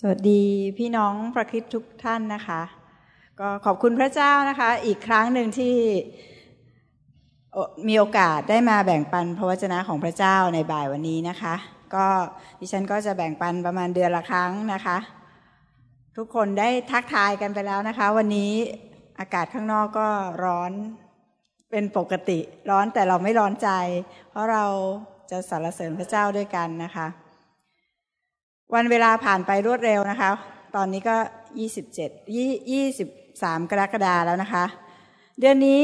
สวัสดีพี่น้องพระคิดทุกท่านนะคะ ก็ขอบคุณพระเจ้านะคะ อีกครั้งหนึ่งที่มีโอกาสได้มาแบ่งปันพระวจนะของพระเจ้าในบ่ายวันนี้นะคะ ก็ดิฉันก็จะแบ่งปันประมาณเดือนละครั้งนะคะ ทุกคนได้ทักทายกันไปแล้วนะคะ วันนี้อากาศข้างนอกก็ร้อนเป็นปกติ ร้อนแต่เราไม่ร้อนใจ เพราะเราจะสรรเสริญพระเจ้าด้วยกันนะคะ วันเวลาผ่านไปรวดเร็วนะคะ ตอนนี้ก็ยี่สิบเจ็ดยี่ยี่สิบสามกรกฎาแล้วนะคะ เดือนนี้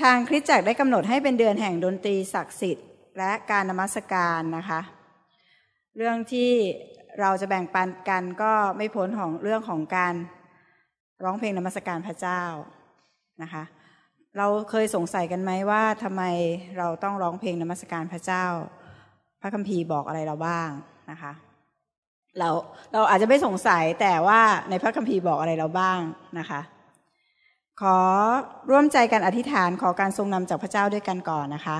ทางคริสตจักรได้กำหนดให้เป็นเดือนแห่งดนตรีศักดิ์สิทธิ์ และการนมัสการนะคะ เรื่องที่เราจะแบ่งปันกันก็ไม่พ้นของเรื่องของการร้องเพลงนมัสการพระเจ้านะคะ เราเคยสงสัยกันไหมว่าทำไมเราต้องร้องเพลงนมัสการพระเจ้า พระคัมภีร์บอกอะไรเราบ้างนะคะ เราเราอาจจะไม่สงสัยแต่ว่าในพระคัมภีร์บอกอะไรเราบ้างนะคะ ขอร่วมใจกันอธิษฐานขอการทรงนำจากพระเจ้าด้วยกันก่อนนะคะ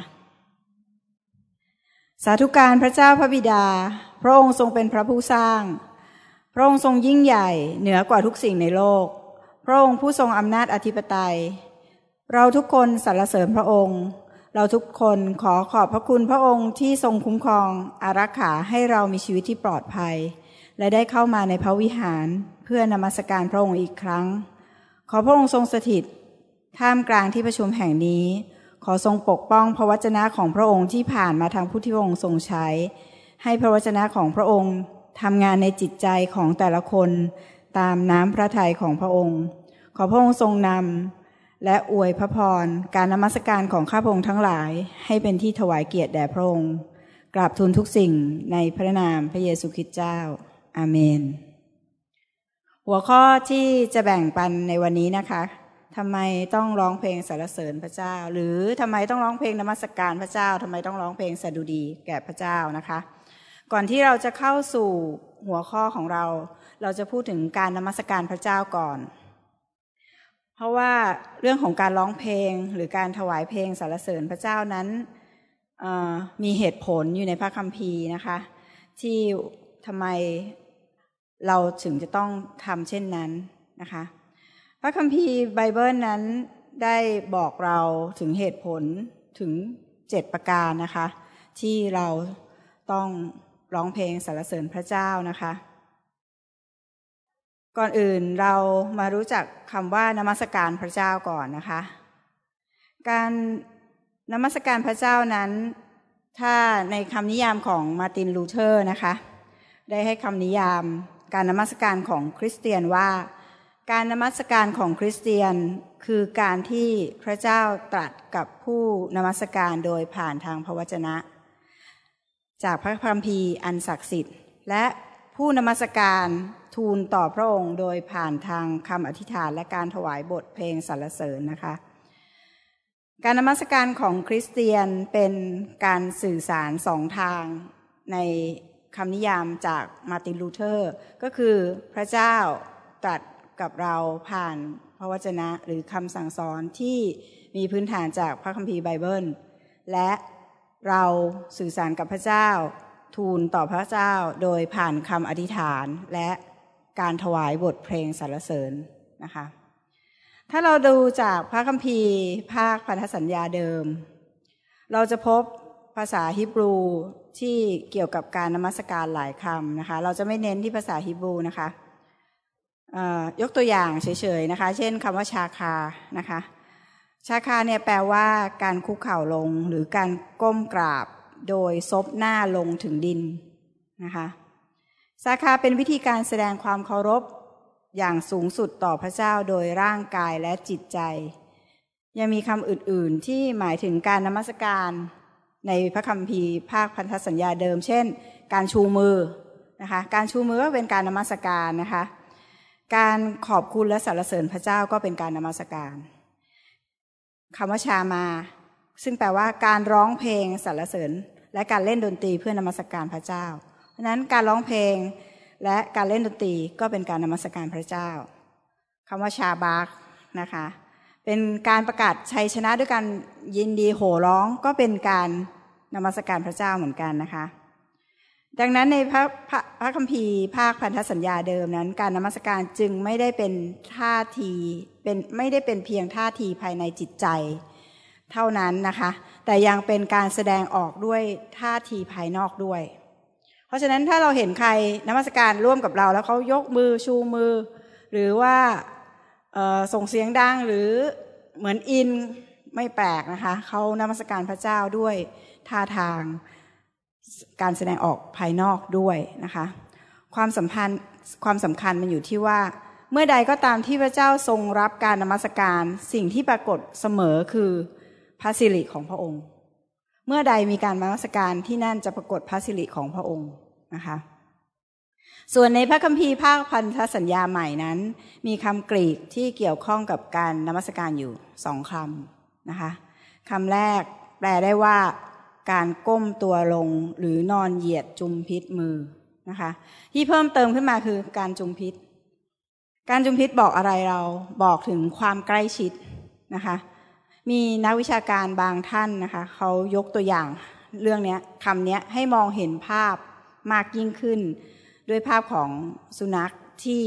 สาธุการพระเจ้าพระบิดา พระองค์ทรงเป็นพระผู้สร้าง พระองค์ทรงยิ่งใหญ่เหนือกว่าทุกสิ่งในโลก พระองค์ผู้ทรงอำนาจอธิปไตย เราทุกคนสรรเสริญพระองค์เราทุกคนขอขอบพระคุณพระองค์ที่ทรงคุ้มครองอารักขาให้เรามีชีวิตที่ปลอดภัย และได้เข้ามาในพระวิหารเพื่อนมัสการพระองค์อีกครั้ง ขอพระองค์ทรงสถิต ท่ามกลางที่ประชุมแห่งนี้ ขอทรงปกป้องพระวจนะของพระองค์ที่ผ่านมาทางผู้ที่พระองค์ทรงใช้ ให้พระวจนะของพระองค์ทำงานในจิตใจของแต่ละคนตามน้ำพระทัยของพระองค์ ขอพระองค์ทรงนำและอวยพระพรการนมัสการของข้าพระองค์ทั้งหลาย ให้เป็นที่ถวายเกียรติแด่พระองค์กราบทูลทุกสิ่งในพระนามพระเยซูคริสต์เจ้า อาเมน หัวข้อที่จะแบ่งปันในวันนี้นะคะทำไมต้องร้องเพลงสรรเสริญพระเจ้า หรือทำไมต้องร้องเพลงนมัสการพระเจ้าทำไมต้องร้องเพลงสดุดีแก่พระเจ้านะคะ ก่อนที่เราจะเข้าสู่หัวข้อของเรา เราจะพูดถึงการนมัสการพระเจ้าก่อน เพราะว่าเรื่องของการร้องเพลงหรือการถวายเพลงสรรเสริญพระเจ้านั้นมีเหตุผลอยู่ในพระคัมภีร์นะคะ ที่ทำไม เราถึงจะต้องทำเช่นนั้นนะคะ พระคัมภีร์ไบเบิลนั้นได้บอกเราถึงเหตุผลถึงเจ็ดประการนะคะ ที่เราต้องร้องเพลงสรรเสริญพระเจ้านะคะ ก่อนอื่นเรามารู้จักคำว่านมัสการพระเจ้าก่อนนะคะ การนมัสการพระเจ้านั้น ถ้าในคำนิยามของมาร์ตินลูเทอร์นะคะ ได้ให้คำนิยาม การนมัสการของคริสเตียนว่า การนมัสการของคริสเตียนคือการที่พระเจ้าตรัสกับผู้นมัสการโดยผ่านทางพระวจนะ จากพระคัมภีร์อันศักดิ์สิทธิ์ และผู้นมัสการทูลต่อพระองค์โดยผ่านทางคำอธิษฐานและการถวายบทเพลงสรรเสริญนะคะ การนมัสการของคริสเตียนเป็นการสื่อสารสองทางใน คำนิยามจากมาร์ตินลูเทอร์ ก็คือพระเจ้าตรัสกับเราผ่านพระวจนะหรือคำสั่งสอนที่มีพื้นฐานจากพระคัมภีร์ไบเบิล และเราสื่อสารกับพระเจ้า ทูลต่อพระเจ้าโดยผ่านคำอธิษฐานและการถวายบทเพลงสรรเสริญนะคะ ถ้าเราดูจากพระคัมภีร์ภาคพันธสัญญาเดิม เราจะพบภาษาฮิบรู ที่เกี่ยวกับการนมัสการหลายคำนะคะ เราจะไม่เน้นที่ภาษาฮิบรูนะคะยกตัวอย่างเฉยๆนะคะ เช่นคำว่าชาคานะคะ ชาคาเนี่ยแปลว่าการคุกเข่าลงหรือการก้มกราบโดยซบหน้าลงถึงดินนะคะชาคาเป็นวิธีการแสดงความเคารพอย่างสูงสุดต่อพระเจ้าโดยร่างกายและจิตใจ ยังมีคำอื่นๆที่หมายถึงการนมัสการ ในพระคัมภีร์ภาคพันธสัญญาเดิม เช่น การชูมือนะคะการชูมือก็เป็นการนมัสการนะคะการขอบคุณและสรรเสริญพระเจ้าก็เป็นการนมัสการคำว่าชามา ซึ่งแปลว่าการร้องเพลงสรรเสริญ และการเล่นดนตรีเพื่อนมัสการพระเจ้า เพราะนั้นการร้องเพลงและการเล่นดนตรีก็เป็นการนมัสการพระเจ้าคำว่าชาบากนะคะเป็นการประกาศชัยชนะด้วยการยินดีโห่ร้องก็เป็นการ นมัสการพระเจ้าเหมือนกันนะคะ ดังนั้นในพระพระพระคัมภีร์ภาคพันธสัญญาเดิมนั้น การนมัสการจึงไม่ได้เป็นท่าทีเป็นไม่ได้เป็นเพียงท่าทีภายในจิตใจ เท่านั้นนะคะ แต่ยังเป็นการแสดงออกด้วยท่าทีภายนอกด้วย เพราะฉะนั้นถ้าเราเห็นใครนมัสการร่วมกับเรา แล้วเขายกมือชูมือ หรือว่าส่งเสียงดังหรือเหมือนอินไม่แปลกนะคะ เขานมัสการพระเจ้าด้วย ท่าทาง การแสดงออกภายนอกด้วยนะคะ ความสัมพันธ์ความสำคัญมันอยู่ที่ว่า เมื่อใดก็ตามที่พระเจ้าทรงรับการนมัสการสิ่งที่ปรากฏเสมอคือพระสิริของพระองค์ เมื่อใดมีการนมัสการที่นั่นจะปรากฏพระสิริของพระองค์นะคะส่วนในพระคัมภีร์ภาคพันธสัญญาใหม่นั้น มีคำกรีกที่เกี่ยวข้องกับการนมัสการอยู่สองคำนะคะคำแรกแปลได้ว่า การก้มตัวลงหรือนอนเหยียดจุมพิษมือนะคะ ที่เพิ่มเติมขึ้นมาคือการจุมพิษ การจุมพิษบอกอะไรเราบอกถึงความใกล้ชิดนะคะ มีนักวิชาการบางท่านนะคะเขายกตัวอย่างเรื่องนี้คำนี้ให้มองเห็นภาพมากยิ่งขึ้น ด้วยภาพของสุนัขที่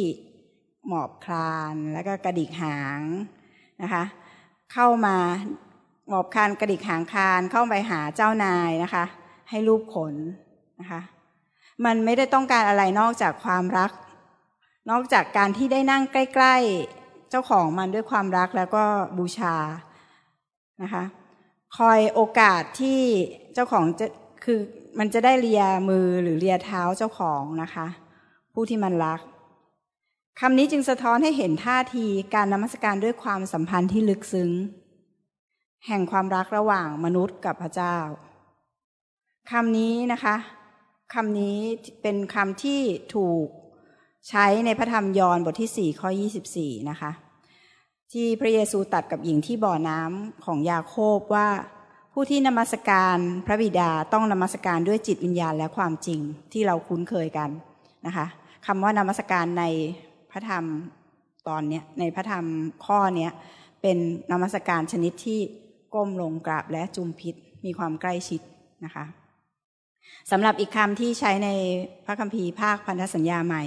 หมอบคลานแล้วก็กระดิกหางนะคะ เข้ามา หมอบคานกระดิกหางคานเข้าไปหาเจ้านายนะคะ ให้รูปขนนะคะ มันไม่ได้ต้องการอะไรนอกจากความรัก นอกจากการที่ได้นั่งใกล้ ๆ เจ้าของมันด้วยความรักแล้วก็บูชานะคะ คอยโอกาสที่เจ้าของจะคือมันจะได้เลียมือหรือเลียเท้าเจ้าของนะคะ ผู้ที่มันรักคำนี้จึงสะท้อนให้เห็นท่าทีการนมัสการด้วยความสัมพันธ์ที่ลึกซึ้ง แห่งความรักระหว่างมนุษย์กับพระเจ้าคำนี้นะคะคำนี้เป็นคำที่ถูกใช้ในพระธรรมยอห์นบทที่ 4 ข้อ 24 นะคะ ที่พระเยซูตัดกับหญิงที่บ่อน้ำของยาโคบว่า ผู้ที่นมัสการพระบิดาต้องนมัสการด้วยจิตวิญญาณและความจริงที่เราคุ้นเคยกันนะคะคำว่านมัสการในพระธรรมตอนนี้ในพระธรรมข้อนี้เป็นนมัสการชนิดที่ ก้มลงกราบและจุมพิษมีความใกล้ชิดนะคะสำหรับอีกคำที่ใช้ในพระคัมภีร์ภาคพันธสัญญาใหม่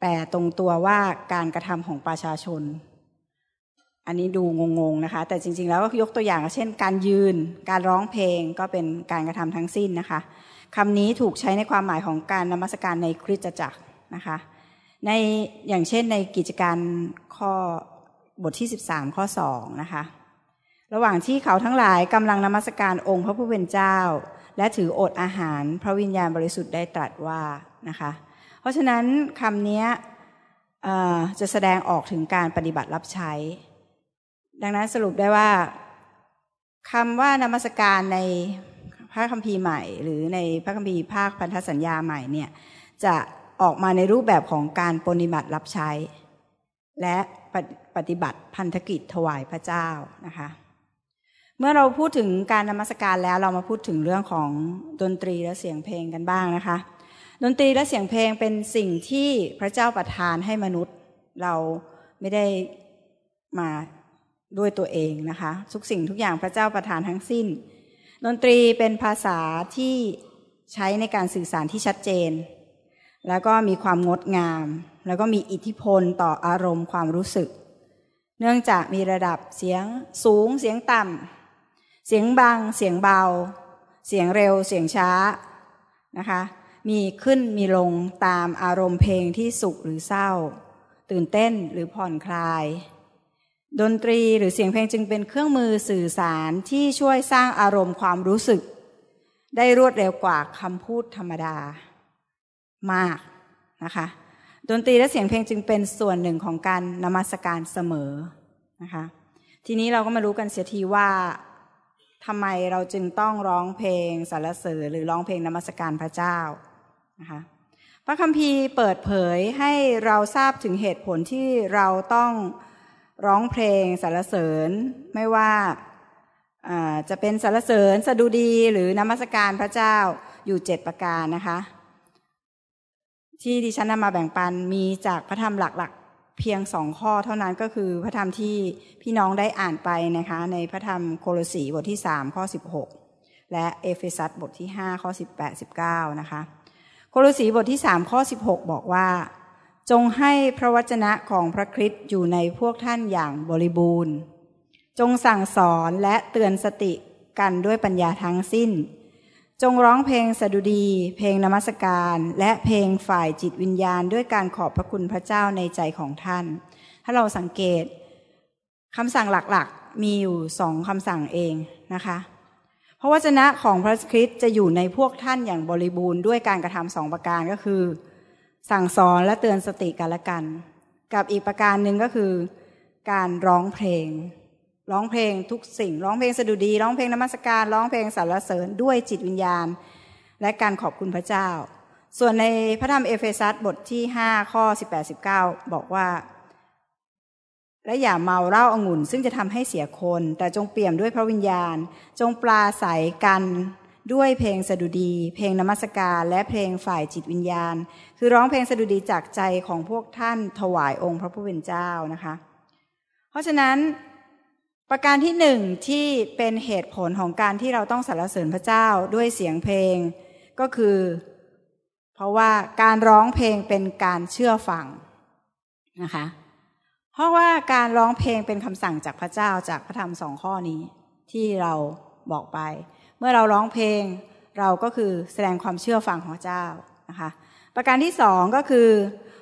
แปลตรงตัวว่าการกระทำของประชาชน อันนี้ดูงงๆนะคะ แต่จริง ๆ แล้วก็ยกตัวอย่าง เช่น การยืน การร้องเพลงก็เป็นการกระทำทั้งสิ้นนะคะคำนี้ถูกใช้ในความหมายของการนมัสการในคริสตจักรนะคะในอย่างเช่นในกิจการข้อบทที่ 13 ข้อ2นะคะ ระหว่างที่เขาทั้งหลายกำลังนมัสการองค์พระผู้เป็นเจ้า และถืออดอาหารพระวิญญาณบริสุทธิ์ได้ตรัสว่านะคะ เพราะฉะนั้นคำนี้จะแสดงออกถึงการปฏิบัติรับใช้ ดังนั้นสรุปได้ว่าคำว่านมัสการในพระคัมภีร์ใหม่ หรือในพระคัมภีร์ภาคพันธสัญญาใหม่เนี่ยจะออกมาในรูปแบบของการปฏิบัติรับใช้ และปฏิบัติพันธกิจถวายพระเจ้านะคะ เมื่อเราพูดถึงการนมัสการแล้วเรามาพูดถึงเรื่องของดนตรีและเสียงเพลงกันบ้างนะคะ ดนตรีและเสียงเพลงเป็นสิ่งที่พระเจ้าประทานให้มนุษย์ เราไม่ได้มาด้วยตัวเองนะคะ ทุกสิ่งทุกอย่างพระเจ้าประทานทั้งสิ้น ดนตรีเป็นภาษาที่ใช้ในการสื่อสารที่ชัดเจน แล้วก็มีความงดงาม แล้วก็มีอิทธิพลต่ออารมณ์ความรู้สึก เนื่องจากมีระดับเสียงสูงเสียงต่ำ เสียงบางเสียงเบา เสียงเร็วเสียงช้านะคะ มีขึ้นมีลงตามอารมณ์เพลงที่สุขหรือเศร้า ตื่นเต้นหรือผ่อนคลาย ดนตรีหรือเสียงเพลงจึงเป็นเครื่องมือสื่อสารที่ช่วยสร้างอารมณ์ความรู้สึก ได้รวดเร็วกว่าคำพูดธรรมดา มากนะคะดนตรีและเสียงเพลงจึงเป็นส่วนหนึ่งของการนมัสการเสมอนะคะ ทีนี้เราก็มารู้กันเสียทีว่า ทำไมเราจึงต้องร้องเพลงสรรเสริญหรือร้องเพลงนมัสการพระเจ้านะคะพระคัมภีร์เปิดเผยให้เราทราบถึงเหตุผลที่เราต้องร้องเพลงสรรเสริญไม่ว่าจะเป็นสรรเสริญสดุดีหรือนมัสการพระเจ้าอยู่เจ็ดประการนะคะ ที่ดิฉันนำมาแบ่งปันมีจากพระธรรมหลัก เพียงสองข้อเท่านั้นก็คือพระธรรมที่พี่น้องได้อ่านไปนะคะ ในพระธรรมโคโลสีบทที่สามข้อสิบหกและเอเฟซัสบทที่ห้าข้อสิบแปดสิบเก้านะคะ โคลสีบทที่สามข้อสิบหกบอกว่า จงให้พระวจนะของพระคริสต์อยู่ในพวกท่านอย่างบริบูรณ์ จงสั่งสอนและเตือนสติกันด้วยปัญญาทั้งสิ้น จงร้องเพลงสดุดี เพลงนมัสการ และเพลงฝ่ายจิตวิญญาณ ด้วยการขอบพระคุณพระเจ้าในใจของท่าน ถ้าเราสังเกตคำสั่งหลักๆ มีอยู่สองคำสั่งเองนะคะ พระวจนะของพระคริสต์จะอยู่ในพวกท่านอย่างบริบูรณ์ด้วยการกระทำสองประการก็คือ สั่งสอนและเตือนสติกันและกัน กับอีกประการหนึ่งก็คือ การร้องเพลง ร้องเพลงทุกสิ่ง ร้องเพลงสดุดี ร้องเพลงนมัสการร้องเพลงสรรเสริญด้วยจิตวิญญาณ และการขอบคุณพระเจ้า ส่วนในพระธรรมเอเฟซัสบทที่ 5 ข้อ 18-19 บอกว่า และอย่าเมาเหล้าอางุ่น ซึ่งจะทำให้เสียคน แต่จงเปี่ยมด้วยพระวิญญาณ จงปลาใสกันด้วยเพลงสดุดี เพลงนมัสการและเพลงฝ่ายจิตวิญญาณ คือร้องเพลงสดุดีจากใจของพวกท่านถวายองค์พระผู้เป็นเจ้านะคะ เพราะฉะนั้น ประการที่หนึ่งที่เป็นเหตุผลของการที่เราต้องสรรเสริญพระเจ้าด้วยเสียงเพลง ก็คือ เพราะว่าการร้องเพลงเป็นการเชื่อฟังนะคะ เพราะว่าการร้องเพลงเป็นคำสั่งจากพระเจ้าจากพระธรรมสองข้อนี้ ที่เราบอกไป เมื่อเราร้องเพลง เราก็คือแสดงความเชื่อฟังของพระเจ้านะคะ ประการที่สองก็คือ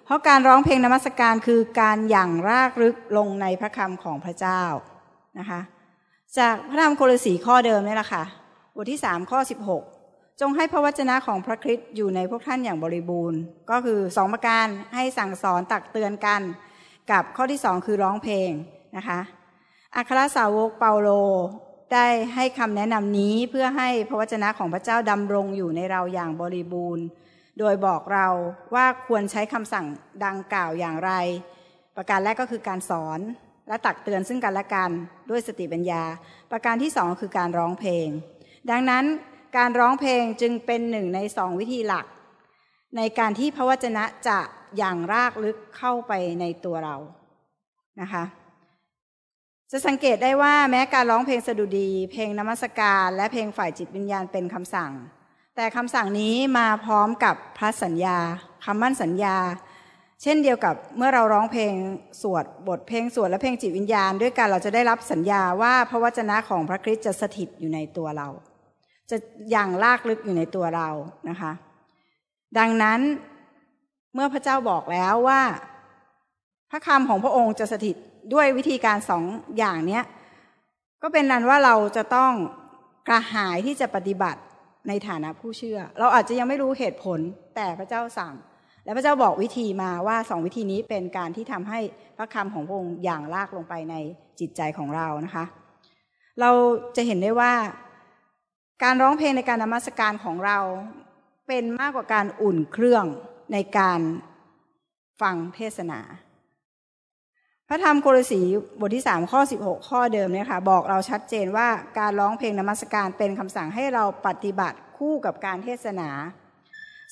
เพราะการร้องเพลงนมัสการคือการหยั่งรากลึกลงในพระคำของพระเจ้า นะคะ จากพระธรรมโคลสีข้อเดิมนี่แหละค่ะบทที่สามข้อสิบหกจงให้พระวจนะของพระคริสต์อยู่ในพวกท่านอย่างบริบูรณ์ ก็คือสองประการให้สั่งสอนตักเตือนกัน กับข้อที่สองคือร้องเพลงนะคะอัครสาวกเปาโลได้ให้คำแนะนำนี้เพื่อให้พระวจนะของพระเจ้าดำรงอยู่ในเราอย่างบริบูรณ์ โดยบอกเราว่าควรใช้คำสั่งดังกล่าวอย่างไร ประการแรกก็คือการสอน และตักเตือนซึ่งกันและกันด้วยสติปัญญา ประการที่สองคือการร้องเพลง ดังนั้นการร้องเพลงจึงเป็นหนึ่งในสองวิธีหลัก ในการที่พระวจนะจะอย่างรากลึกเข้าไปในตัวเรานะคะจะสังเกตได้ว่าแม้การร้องเพลงสดุดี เพลงนมัสการ และเพลงฝ่ายจิตวิญญาณเป็นคำสั่ง แต่คำสั่งนี้มาพร้อมกับพระสัญญาคำมั่นสัญญา เช่นเดียวกับเมื่อเราร้องเพลงสวดบทเพลงสวดและเพลงจิตวิญญาณ ด้วยกันเราจะได้รับสัญญาว่าพระวจนะของพระคริสต์จะสถิตอยู่ในตัวเรา จะอย่างลากลึกอยู่ในตัวเรานะคะ ดังนั้นเมื่อพระเจ้าบอกแล้วว่า พระคำของพระองค์จะสถิตด้วยวิธีการสองอย่างเนี้ยก็เป็นนั้นว่าเราจะต้องกระหายที่จะปฏิบัติในฐานะผู้เชื่อ เราอาจจะยังไม่รู้เหตุผลแต่พระเจ้าสั่ง และพระเจ้าบอกวิธีมาว่าสองวิธีนี้เป็นการที่ทำให้พระคำของพระองค์อย่างลากลงไปในจิตใจของเรานะคะ เราจะเห็นได้ว่า การร้องเพลงในการนมัสการของเราเป็นมากกว่าการอุ่นเครื่องในการฟังเทศนา พระธรรมโครสีบทที่สามข้อสิบหกข้อเดิมเนี่ยค่ะบอกเราชัดเจนว่าการร้องเพลงนมัสการเป็นคำสั่งให้เราปฏิบัติคู่กับการเทศนา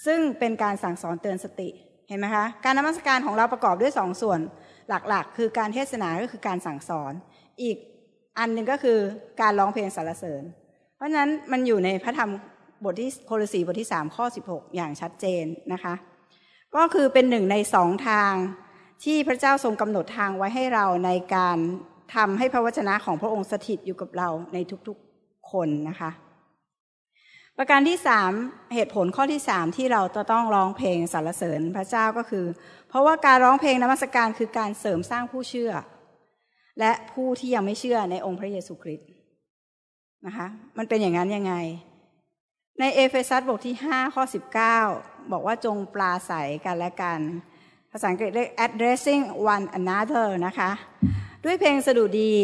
ซึ่งเป็นการสั่งสอนเตือนสติเห็นไหมคะการนมัสการของเราประกอบด้วยสองส่วนหลักๆ คือการเทศนาก็คือการสั่งสอน อีกอันหนึ่งก็คือการร้องเพลงสรรเสริญ เพราะฉะนั้นมันอยู่ในพระธรรมบทที่โครสีบทที่สามข้อสิบหกอย่างชัดเจนนะคะ ก็คือเป็นหนึ่งในสองทางที่พระเจ้าทรงกำหนดทางไว้ให้เราในการทำให้พระวจนะของพระองค์สถิตอยู่กับเราในทุกๆคนนะคะ ประการที่สามเหตุผลข้อที่สามที่เราจะต้องร้องเพลงสรรเสริญพระเจ้าก็คือ เพราะว่าการร้องเพลงนมัสการคือการเสริมสร้างผู้เชื่อ และผู้ที่ยังไม่เชื่อในองค์พระเยซูคริสต์นะคะมันเป็นอย่างนั้นยังไง ในเอเฟซัสบทที่ห้าข้อสิบเก้าบอกว่าจงปลาใสกันและกัน ภาษาอังกฤษเรียก addressing one another นะคะ ด้วยเพลงสดุดี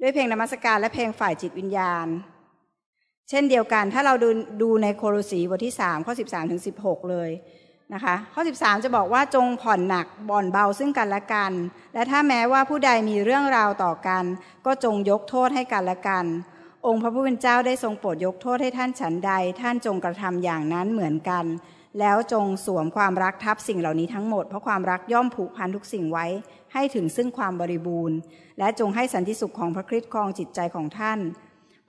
ด้วยเพลงนมัสการและเพลงฝ่ายจิตวิญญาณ เช่นเดียวกันถ้าเราดูดูในโคโลสีบทที่สามข้อสิบสามถึงสิบหกเลยนะคะข้อสิบสามจะบอกว่าจงผ่อนหนักบ่อนเบาซึ่งกันและกัน และถ้าแม้ว่าผู้ใดมีเรื่องราวต่อกัน ก็จงยกโทษให้กันและกัน องค์พระผู้เป็นเจ้าได้ทรงโปรดยกโทษให้ท่านฉันใด ท่านจงกระทำอย่างนั้นเหมือนกัน แล้วจงสวมความรักทับสิ่งเหล่านี้ทั้งหมดเพราะความรักย่อมผูกพันทุกสิ่งไว้ ให้ถึงซึ่งความบริบูรณ์ และจงให้สันติสุขของพระคริสต์ครองจิตใจของท่าน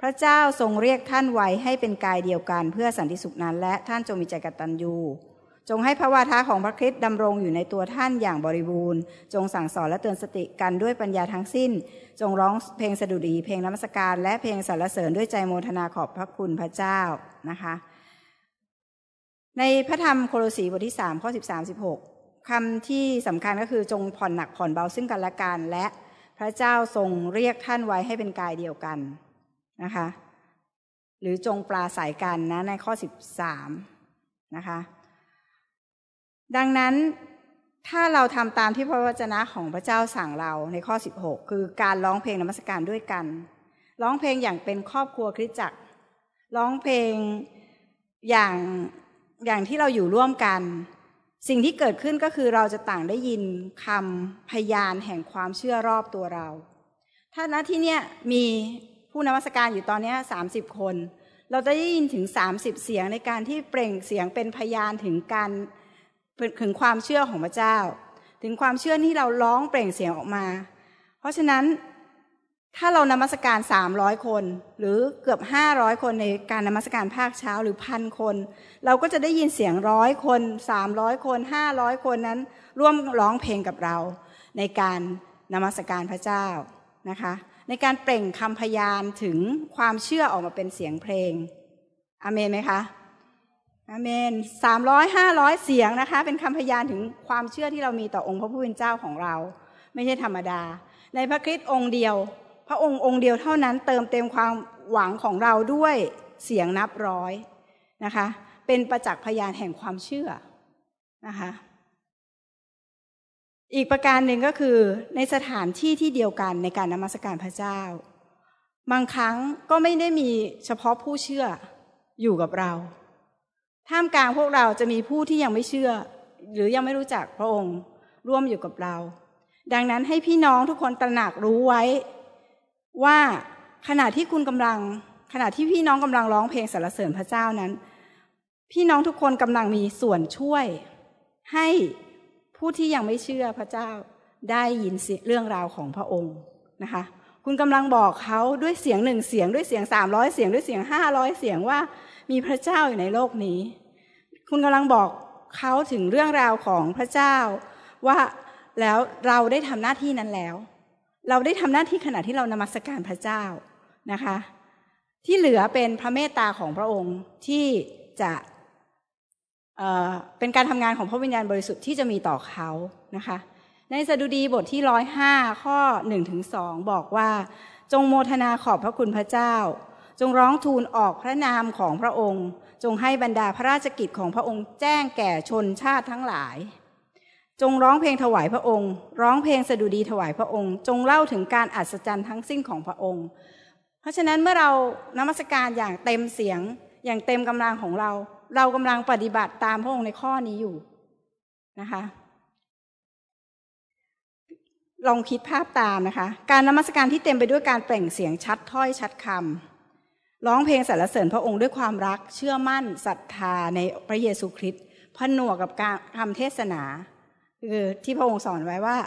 พระเจ้าทรงเรียกท่านไว้ให้เป็นกายเดียวกันเพื่อสันติสุขนั้น และท่านจงมีใจกตัญญูจงให้พระวาทะของพระคริสต์ดำรงอยู่ในตัวท่านอย่างบริบูรณ์ จงสั่งสอนและเตือนสติกันด้วยปัญญาทั้งสิ้น จงร้องเพลงสดุดีเพลงนมัสการและเพลงสรรเสริญด้วยใจโมทนาขอบพระคุณพระเจ้านะคะ ในพระธรรมโคลสีบทที่สามข้อสิบสามสิบหกคำที่สำคัญก็คือจงผ่อนหนักผ่อนเบาซึ่งกันและกันและพระเจ้าทรงเรียกท่านไว้ให้เป็นกายเดียวกัน นะคะ หรือจงปลาสายกันนะในข้อสิบสามนะคะ ดังนั้นถ้าเราทำตามที่พระวจนะของพระเจ้าสั่งเราในข้อ 16 คือการร้องเพลงนมัสการด้วยกัน ร้องเพลงอย่างเป็นครอบครัวคริสตจักร ร้องเพลงอย่างอย่างที่เราอยู่ร่วมกัน สิ่งที่เกิดขึ้นก็คือเราจะต่างได้ยินคำพยานแห่งความเชื่อรอบตัวเรา ถ้าณที่เนี้ยมี ผู้นมัสการอยู่ตอนนี้สามสิบคน เราจะได้ยินถึงสามสิบเสียงในการที่เปล่งเสียงเป็นพยานถึงการถึงความเชื่อของพระเจ้า ถึงความเชื่อที่เราร้องเปล่งเสียงออกมา เพราะฉะนั้นถ้าเรานมัสการสามร้อยคน หรือเกือบห้าร้อยคนในการนมัสการภาคเช้าหรือพันคน เราก็จะได้ยินเสียงร้อยคนสามร้อยคนห้าร้อยคนนั้น ร่วมร้องเพลงกับเราในการนมัสการพระเจ้านะคะ ในการเปล่งคำพยานถึงความเชื่อออกมาเป็นเสียงเพลงอเมนไหมคะอเมนสามร้อยห้าร้อยเสียงนะคะ เป็นคำพยานถึงความเชื่อที่เรามีต่อองค์พระผู้เป็นเจ้าของเรา ไม่ใช่ธรรมดา ในพระคริสต์องค์เดียว พระองค์องค์เดียวเท่านั้นเติมเต็มความหวังของเราด้วยเสียงนับร้อยนะคะ เป็นประจักษ์พยานแห่งความเชื่อนะคะ อีกประการหนึ่งก็คือในสถานที่ที่เดียวกันในการนมัสการพระเจ้า บางครั้งก็ไม่ได้มีเฉพาะผู้เชื่ออยู่กับเรา ท่ามกลางพวกเราจะมีผู้ที่ยังไม่เชื่อ หรือยังไม่รู้จักพระองค์ร่วมอยู่กับเรา ดังนั้นให้พี่น้องทุกคนตระหนักรู้ไว้ ว่าขณะที่คุณกำลัง ขณะที่พี่น้องกำลังร้องเพลงสรรเสริญพระเจ้านั้น พี่น้องทุกคนกำลังมีส่วนช่วยให้ ผู้ที่ยังไม่เชื่อพระเจ้าได้ยินเรื่องราวของพระองค์นะคะ คุณกำลังบอกเขาด้วยเสียงหนึ่งเสียงด้วยเสียงสามร้อยเสียงด้วยเสียงห้าร้อยเสียงว่ามีพระเจ้าอยู่ในโลกนี้ คุณกำลังบอกเขาถึงเรื่องราวของพระเจ้า ว่าแล้วเราได้ทำหน้าที่นั้นแล้ว เราได้ทำหน้าที่ขณะที่เรานมัสการพระเจ้านะคะ ที่เหลือเป็นพระเมตตาของพระองค์ที่จะ เป็นการทำงานของพระวิญญาณบริสุทธิ์ที่จะมีต่อเขานะคะในสดุดีบทที่ร้อยห้าข้อหนึ่งถึงสองบอกว่า จงโมทนาขอบพระคุณพระเจ้า จงร้องทูลออกพระนามของพระองค์ จงให้บรรดาพระราชกิจของพระองค์แจ้งแก่ชนชาติทั้งหลาย จงร้องเพลงถวายพระองค์ ร้องเพลงสดุดีถวายพระองค์ จงเล่าถึงการอัศจรรย์ทั้งสิ้นของพระองค์ เพราะฉะนั้นเมื่อเรานมัสการอย่างเต็มเสียงอย่างเต็มกำลังของเรา เรากำลังปฏิบัติตามพระองค์ในข้อนี้อยู่นะคะ ลองคิดภาพตามนะคะ การนมัสการที่เต็มไปด้วยการเปล่งเสียงชัดถ้อยชัดคำร้องเพลงสรรเสริญพระองค์ด้วยความรัก เชื่อมั่นศรัทธาในพระเยซูคริสต์ผนวกกับการทำเทศนาคือที่พระองค์สอนไว้ว่า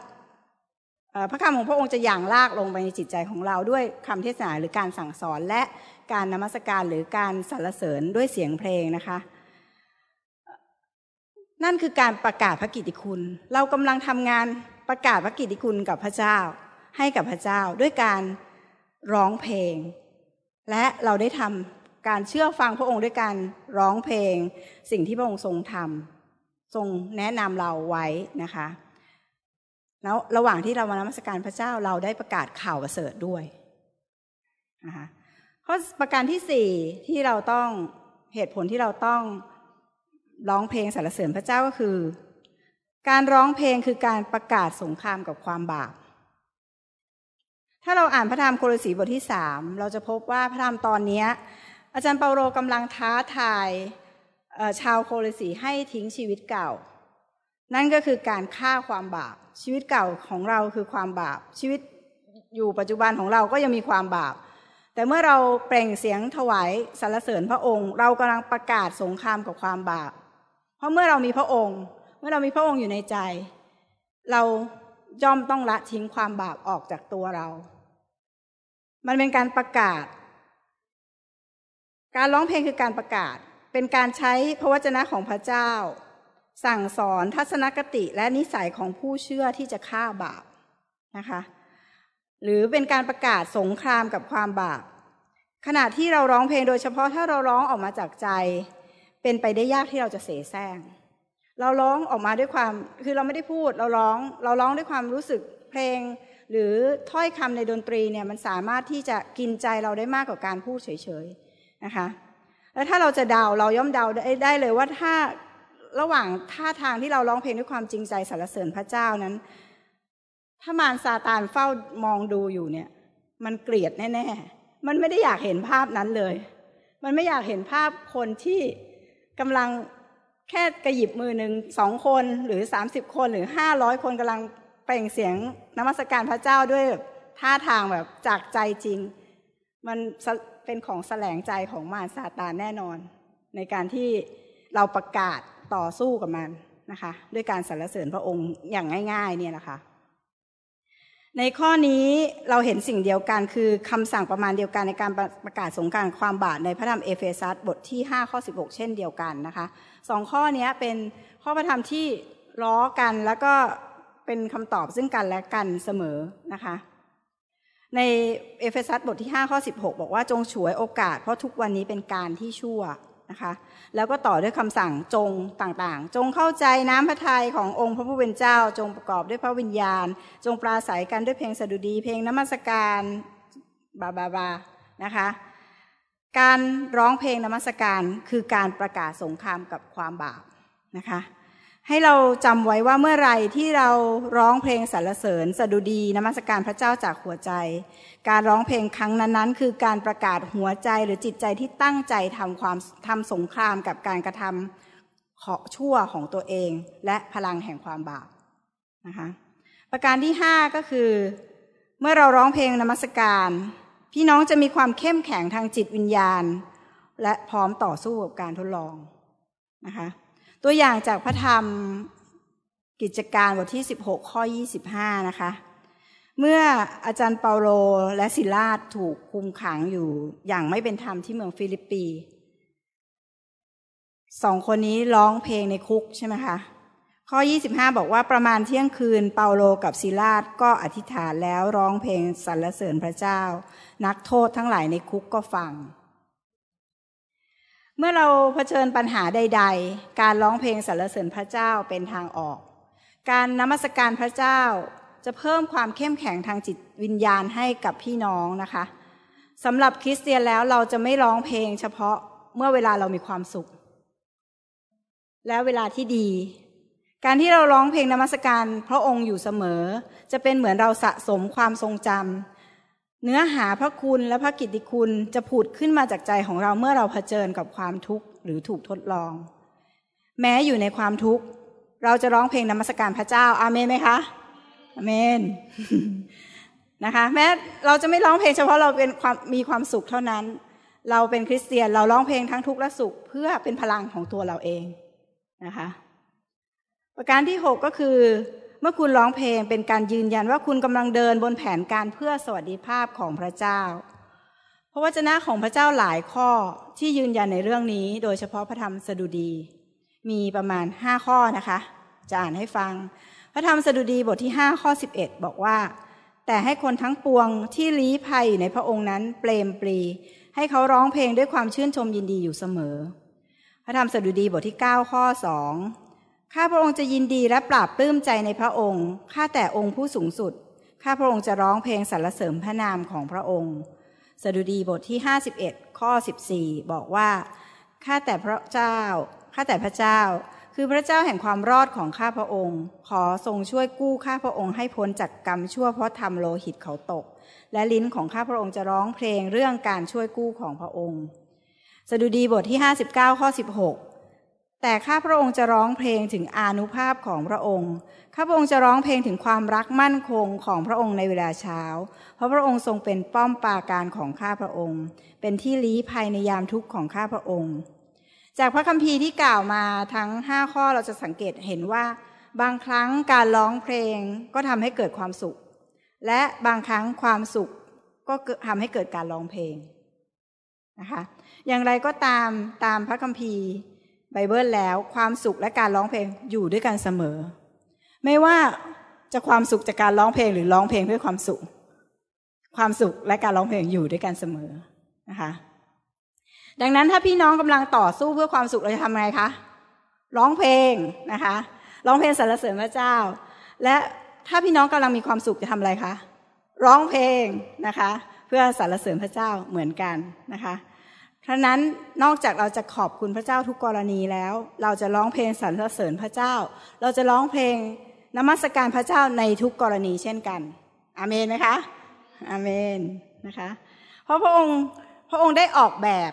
พระคำของพระองค์จะอย่างลากลงไปในจิตใจของเราด้วยคำเทศนาหรือการสั่งสอนและ การนมัสการหรือการสรรเสริญด้วยเสียงเพลงนะคะ นั่นคือการประกาศพระกิตติคุณ เรากำลังทำงานประกาศพระกิตติคุณกับพระเจ้า ให้กับพระเจ้าด้วยการร้องเพลง และเราได้ทำการเชื่อฟังพระองค์ด้วยการร้องเพลง สิ่งที่พระองค์ทรงทำทรงแนะนำเราไว้นะคะแล้วระหว่างที่เรามานมัสการพระเจ้าเราได้ประกาศข่าวประเสริฐด้วยนะคะ ข้อประการที่สี่ที่เราต้องเหตุผลที่เราต้องร้องเพลงสรรเสริญพระเจ้าก็คือ การร้องเพลงคือการประกาศสงครามกับความบาปถ้าเราอ่านพระธรรมโคลสีบทที่สามเราจะพบว่าพระธรรมตอนนี้อาจารย์เปาโลกำลังท้าทายชาวโคลสีให้ทิ้งชีวิตเก่า นั่นก็คือการฆ่าความบาปชีวิตเก่าของเราคือความบาปชีวิตอยู่ปัจจุบันของเราก็ยังมีความบาป แต่เมื่อเราเปล่งเสียงถวายสรรเสริญพระองค์ เรากำลังประกาศสงครามกับความบาป เพราะเมื่อเรามีพระองค์ เมื่อเรามีพระองค์อยู่ในใจ เราย่อมต้องละทิ้งความบาปออกจากตัวเรา มันเป็นการประกาศ การร้องเพลงคือการประกาศ เป็นการใช้พระวจนะของพระเจ้า สั่งสอนทัศนคติและนิสัยของผู้เชื่อที่จะฆ่าบาปนะคะ หรือเป็นการประกาศสงครามกับความบาปขณะที่เราร้องเพลงโดยเฉพาะถ้าเราร้องออกมาจากใจ เป็นไปได้ยากที่เราจะเสแสร้งเราร้องออกมาด้วยความคือเราไม่ได้พูดเราร้องเราร้องด้วยความรู้สึกเพลง หรือถ้อยคำในดนตรีเนี่ยมันสามารถที่จะกินใจเราได้มากกว่าการพูดเฉยๆนะคะแล้วถ้าเราจะเดาเราย่อมเดาได้เลยว่าถ้าระหว่างท่าทางที่เราร้องเพลงด้วยความจริงใจสรรเสริญพระเจ้านั้น ถ้ามารซาตานเฝ้ามองดูอยู่เนี่ย มันเกลียดแน่ๆ มันไม่ได้อยากเห็นภาพนั้นเลย มันไม่อยากเห็นภาพคนที่กำลังแค่กระหยิบมือหนึ่งสองคนหรือสามสิบคนหรือห้าร้อยคนกำลังเปล่งเสียงนมัสการพระเจ้าด้วยท่าทางแบบจากใจจริง มันเป็นของแสลงใจของมารซาตานแน่นอน ในการที่เราประกาศต่อสู้กับมันนะคะ ด้วยการสรรเสริญพระองค์อย่างง่าย ๆ เนี่ยนะคะ ในข้อนี้เราเห็นสิ่งเดียวกันคือคำสั่งประมาณเดียวกันในการประกาศสงครามความบาปในพระธรรมเอเฟซัสบทที่ 5 ข้อ 16 เช่นเดียวกันนะคะสองข้อนี้เป็นข้อพระธรรมที่ล้อกันแล้วก็เป็นคำตอบซึ่งกันและกันเสมอนะคะในเอเฟซัสบทที่ 5 ข้อ 16 บอกว่าจงฉวยโอกาสเพราะทุกวันนี้เป็นกาลที่ชั่ว นะคะแล้วก็ต่อด้วยคำสั่งจงต่างๆ จงเข้าใจน้ำพระทัยขององค์พระผู้เป็นเจ้า จงประกอบด้วยพระวิญญาณ จงปราศัยกันด้วยเพลงสดุดี เพลงน้ำมัสการบาบาบานะคะการร้องเพลงนมัสการคือการประกาศสงครามกับความบาปนะคะ ให้เราจำไว้ว่าเมื่อไรที่เราร้องเพลงสรรเสริญสดุดีนมัสการพระเจ้าจากหัวใจ การร้องเพลงครั้งนั้นๆ คือการประกาศหัวใจหรือจิตใจที่ตั้งใจทำความทำสงครามกับการกระทำขอชั่วของตัวเอง และพลังแห่งความบาปนะคะประการที่ห้าก็คือ เมื่อเราร้องเพลงนมัสการ พี่น้องจะมีความเข้มแข็งทางจิตวิญญาณ และพร้อมต่อสู้กับการทดลองนะคะ ตัวอย่างจากพระธรรมกิจการบทที่ 16 ข้อ 25 นะคะ เมื่ออาจารย์เปาโลและศิลาดถูกคุมขังอยู่อย่างไม่เป็นธรรมที่เมืองฟิลิปปีสองคนนี้ร้องเพลงในคุกใช่ไหมคะข้อ 25 บอกว่าประมาณเที่ยงคืนเปาโลกับศิลาดก็อธิษฐานแล้วร้องเพลงสรรเสริญพระเจ้า นักโทษทั้งหลายในคุกก็ฟัง เมื่อเราเผชิญปัญหาใด ๆ การร้องเพลงสรรเสริญพระเจ้าเป็นทางออก การนมัสการพระเจ้าจะเพิ่มความเข้มแข็งทางจิตวิญญาณให้กับพี่น้องนะคะสำหรับคริสเตียนแล้วเราจะไม่ร้องเพลงเฉพาะเมื่อเวลาเรามีความสุข และเวลาที่ดี การที่เราร้องเพลงนมัสการพระองค์อยู่เสมอ จะเป็นเหมือนเราสะสมความทรงจำ เนื้อหาพระคุณและพระกิตติคุณจะผุดขึ้นมาจากใจของเราเมื่อเราเผชิญกับความทุกข์หรือถูกทดลอง แม้อยู่ในความทุกข์ เราจะร้องเพลงนมัสการพระเจ้า อาเมนไหมคะอาเมนนะคะแม้เราจะไม่ร้องเพลงเฉพาะเราเป็นความมีความสุขเท่านั้น เราเป็นคริสเตียนเราร้องเพลงทั้งทุกข์และสุขเพื่อเป็นพลังของตัวเราเองนะคะประการที่หกก็คือ มื่อคุณร้องเพลงเป็นการยืนยันว่าคุณกำลังเดินบนแผนการเพื่อสวัสดิภาพของพระเจ้า พระวจนะของพระเจ้าหลายข้อที่ยืนยันในเรื่องนี้ โดยเฉพาะพระธรรมสดุดี มีประมาณห้าข้อนะคะ จะอ่านให้ฟัง พระธรรมสดุดีบทที่ห้าข้อสิบเอ็ดบอกว่า แต่ให้คนทั้งปวงที่ลี้ภัยในพระองค์นั้นเปลมปรี ให้เขาร้องเพลงด้วยความชื่นชมยินดีอยู่เสมอ พระธรรมสดุดีบทที่เก้าข้อสอง ข้าพระองค์จะยินดีและปราบปลื้มใจในพระองค์ ข้าแต่องค์ผู้สูงสุด ข้าพระองค์จะร้องเพลงสรรเสริญพระนามของพระองค์ สดุดีบทที่ 51 ข้อ 14 บอกว่า ข้าแต่พระเจ้า ข้าแต่พระเจ้า คือพระเจ้าแห่งความรอดของข้าพระองค์ ขอทรงช่วยกู้ข้าพระองค์ให้พ้นจากกรรมชั่วเพราะทำโลหิตเขาตก และลิ้นของข้าพระองค์จะร้องเพลงเรื่องการช่วยกู้ของพระองค์ สดุดีบทที่ 59 ข้อ 16 แต่ข้าพระองค์จะร้องเพลงถึงอานุภาพของพระองค์ ข้าพระองค์จะร้องเพลงถึงความรักมั่นคงของพระองค์ในเวลาเช้า เพราะพระองค์ทรงเป็นป้อมปราการของข้าพระองค์ เป็นที่ลี้ภัยในยามทุกข์ของข้าพระองค์ จากพระคัมภีร์ที่กล่าวมาทั้งห้าข้อเราจะสังเกตเห็นว่า บางครั้งการร้องเพลงก็ทำให้เกิดความสุข และบางครั้งความสุขก็ทำให้เกิดการร้องเพลงนะคะ อย่างไรก็ตามตามพระคัมภีร์ ไบเบิลแล้วความสุขและการร้องเพลงอยู่ด้วยกันเสมอ ไม่ว่าจะความสุขจากการร้องเพลงหรือร้องเพลงเพื่อความสุข ความสุขและการร้องเพลงอยู่ด้วยกันเสมอนะคะดังนั้นถ้าพี่น้องกำลังต่อสู้เพื่อความสุขเราจะทำไงคะร้องเพลงนะคะร้องเพลงสรรเสริญพระเจ้า และถ้าพี่น้องกำลังมีความสุขจะทำอะไรคะร้องเพลงนะคะ เพื่อสรรเสริญพระเจ้าเหมือนกันนะคะ ฉะนั้นนอกจากเราจะขอบคุณพระเจ้าทุกกรณีแล้ว เราจะร้องเพลงสรรเสริญพระเจ้า เราจะร้องเพลงนมัสการพระเจ้าในทุกกรณีเช่นกันอเมนไหมคะอเมนนะคะ เพราะพระองค์พระองค์ได้ออกแบบ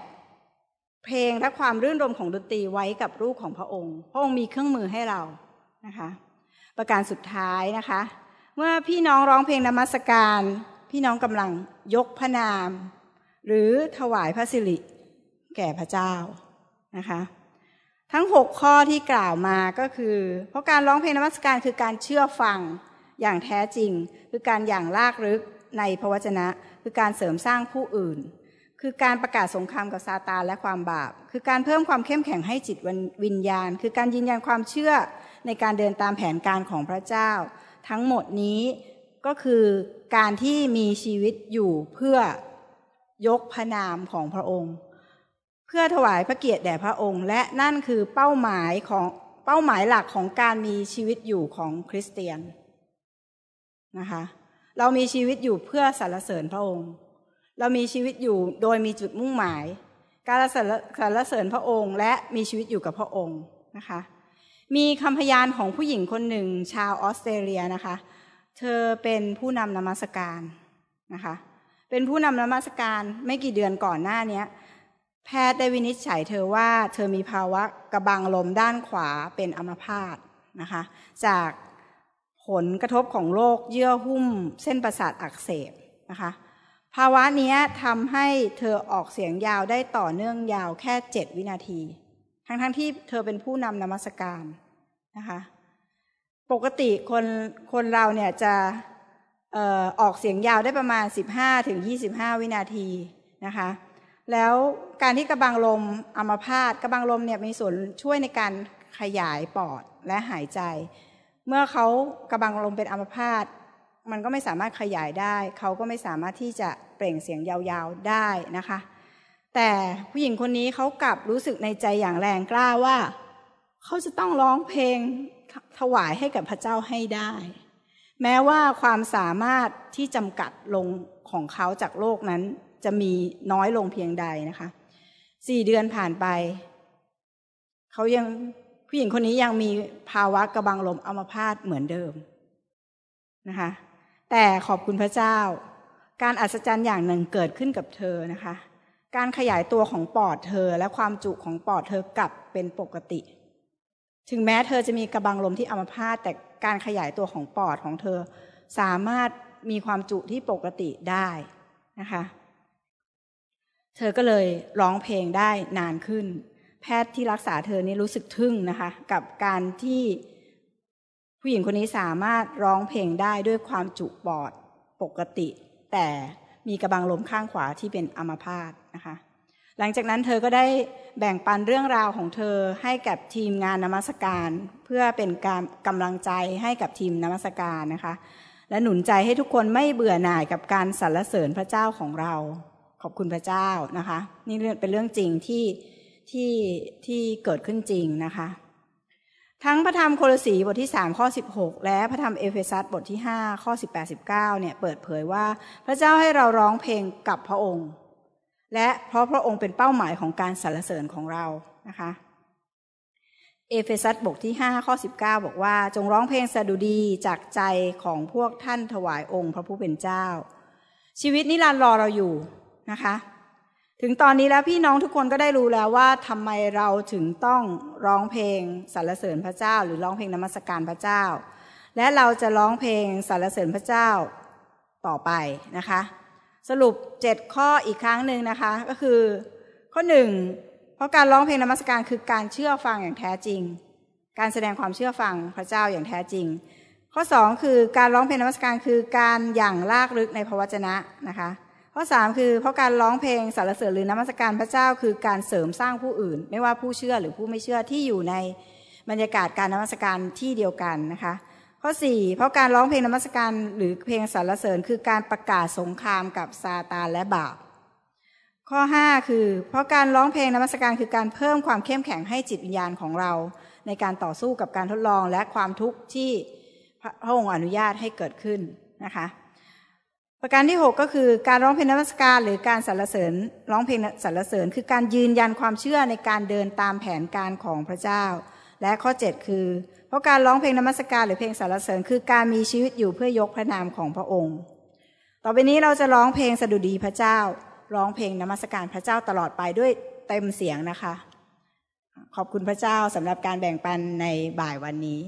เพลงและความรื่นรมของดนตรีไว้กับรูปของพระองค์ พระองค์มีเครื่องมือให้เรานะคะ ประการสุดท้ายนะคะ เมื่อพี่น้องร้องเพลงนมัสการ พี่น้องกำลังยกพระนาม หรือถวายพระสิริ แก่พระเจ้านะคะ ทั้งหกข้อที่กล่าวมาก็คือ เพราะการร้องเพลงนมัสการคือการเชื่อฟังอย่างแท้จริง คือการอย่างลากลึกในพระวจนะ คือการเสริมสร้างผู้อื่น คือการประกาศสงครามกับซาตานและความบาป คือการเพิ่มความเข้มแข็งให้จิตวิญญาณ คือการยืนยันความเชื่อในการเดินตามแผนการของพระเจ้า ทั้งหมดนี้ก็คือการที่มีชีวิตอยู่เพื่อยกพระนามของพระองค์ พื่อถวายพระเกียรติแด่พระองค์ และนั่นคือเป้าหมายของเป้าหมายหลักของการมีชีวิตอยู่ของคริสเตียนนะคะ เรามีชีวิตอยู่เพื่อสรรเสริญพระองค์ เรามีชีวิตอยู่โดยมีจุดมุ่งหมาย การสรรเสริญพระองค์ และมีชีวิตอยู่กับพระองค์นะคะ มีคำพยานของผู้หญิงคนหนึ่ง ชาวออสเตรเลียนะคะ เธอเป็นผู้นำนมัสการนะคะ เป็นผู้นำนมัสการไม่กี่เดือนก่อนหน้านี้ แพทย์ได้วินิจฉัยเธอว่าเธอมีภาวะกระบังลมด้านขวาเป็นอัมพาตนะคะ จากผลกระทบของโรคเยื่อหุ้มเส้นประสาทอักเสบนะคะ ภาวะนี้ทำให้เธอออกเสียงยาวได้ต่อเนื่องยาวแค่เจ็ดวินาที ทั้งๆทที่เธอเป็นผู้นำนมัสการนะคะ ปกติคนคนเราเนี่ยจะออกเสียงยาวได้ประมาณ 15-25 วินาทีนะคะ แล้ว การที่กระบังลมอัมพาตกระบังลมเนี่ยมีส่วนช่วยในการขยายปอดและหายใจ เมื่อเขากระบังลมเป็นอัมพาตมันก็ไม่สามารถขยายได้ เขาก็ไม่สามารถที่จะเปล่งเสียงยาวๆได้นะคะ แต่ผู้หญิงคนนี้เขากลับรู้สึกในใจอย่างแรงกล้าว่า เขาจะต้องร้องเพลงถวายให้กับพระเจ้าให้ได้ แม้ว่าความสามารถที่จำกัดลงของเขาจากโลกนั้นจะมีน้อยลงเพียงใดนะคะ สี่เดือนผ่านไป เขายังผู้หญิงคนนี้ยังมีภาวะกระบังลมอัมพาตเหมือนเดิมนะคะ แต่ขอบคุณพระเจ้า การอัศจรรย์อย่างหนึ่งเกิดขึ้นกับเธอนะคะ การขยายตัวของปอดเธอและความจุของปอดเธอกลับเป็นปกติ ถึงแม้เธอจะมีกระบังลมที่อัมพาตแต่การขยายตัวของปอดของเธอ สามารถมีความจุที่ปกติได้นะคะ เธอก็เลยร้องเพลงได้นานขึ้น แพทย์ที่รักษาเธอนี่รู้สึกทึ่งนะคะ กับการที่ผู้หญิงคนนี้สามารถร้องเพลงได้ด้วยความจุปอดปกติ แต่มีกระบังลมข้างขวาที่เป็นอัมพาตนะคะ หลังจากนั้นเธอก็ได้แบ่งปันเรื่องราวของเธอให้กับทีมงานนมัสการ เพื่อเป็นการกำลังใจให้กับทีมนมัสการนะคะ และหนุนใจให้ทุกคนไม่เบื่อหน่ายกับการสรรเสริญพระเจ้าของเรา ขอบคุณพระเจ้านะคะ นี่เป็นเรื่องจริงที่ที่ที่เกิดขึ้นจริงนะคะ ทั้งพระธรรมโคลสีบทที่ 3 ข้อ 16 และพระธรรมเอเฟซัสบทที่ 5 ข้อ 18 19เนี่ยเปิดเผยว่าพระเจ้าให้เราร้องเพลงกับพระองค์ และเพราะพระองค์เป็นเป้าหมายของการสรรเสริญของเรานะคะ เอเฟซัสบทที่ 5 ข้อ 19 บอกว่า จงร้องเพลงสดุดีจากใจของพวกท่านถวายองค์พระผู้เป็นเจ้า ชีวิตนิรันดร์รอเราอยู่ นะคะ ถึงตอนนี้แล้วพี่น้องทุกคนก็ได้รู้แล้วว่าทำไมเราถึงต้องร้องเพลงสรรเสริญพระเจ้า หรือร้องเพลงนมัสการพระเจ้า และเราจะร้องเพลงสรรเสริญพระเจ้าต่อไปนะคะ สรุปเจ็ดข้ออีกครั้งหนึ่งนะคะ ก็คือ ข้อหนึ่งเพราะการร้องเพลงนมัสการคือการเชื่อฟังอย่างแท้จริง การแสดงความเชื่อฟังพระเจ้าอย่างแท้จริงข้อสองคือการร้องเพลงนมัสการคือการอย่างลากลึกในพระวจนะนะคะ ข้อสามคือเพราะการร้องเพลงสรรเสริญหรือนมัสการพระเจ้าคือการเสริมสร้างผู้อื่น ไม่ว่าผู้เชื่อหรือผู้ไม่เชื่อที่อยู่ในบรรยากาศการนมัสการที่เดียวกันนะคะข้อสี่เพราะการร้องเพลงนมัสการหรือเพลงสรรเสริญ คือการประกาศสงครามกับซาตานและบาปข้อห้าคือ เพราะการร้องเพลงนมัสการคือการเพิ่มความเข้มแข็งให้จิตวิญญาณของเรา ในการต่อสู้กับการทดลองและความทุกข์ที่พระองค์อนุญาตให้เกิดขึ้นนะคะ ประการที่ 6 ก็คือการร้องเพลงนมัสการหรือการสรรเสริญร้องเพลงสรรเสริญ คือการยืนยันความเชื่อในการเดินตามแผนการของพระเจ้า และข้อ 7 คือ เพราะการร้องเพลงนมัสการหรือเพลงสรรเสริญ คือการมีชีวิตอยู่เพื่อยกพระนามของพระองค์ ต่อไปนี้เราจะร้องเพลงสดุดีพระเจ้า ร้องเพลงนมัสการพระเจ้าตลอดไปด้วยเต็มเสียงนะคะ ขอบคุณพระเจ้าสำหรับการแบ่งปันในบ่ายวันนี้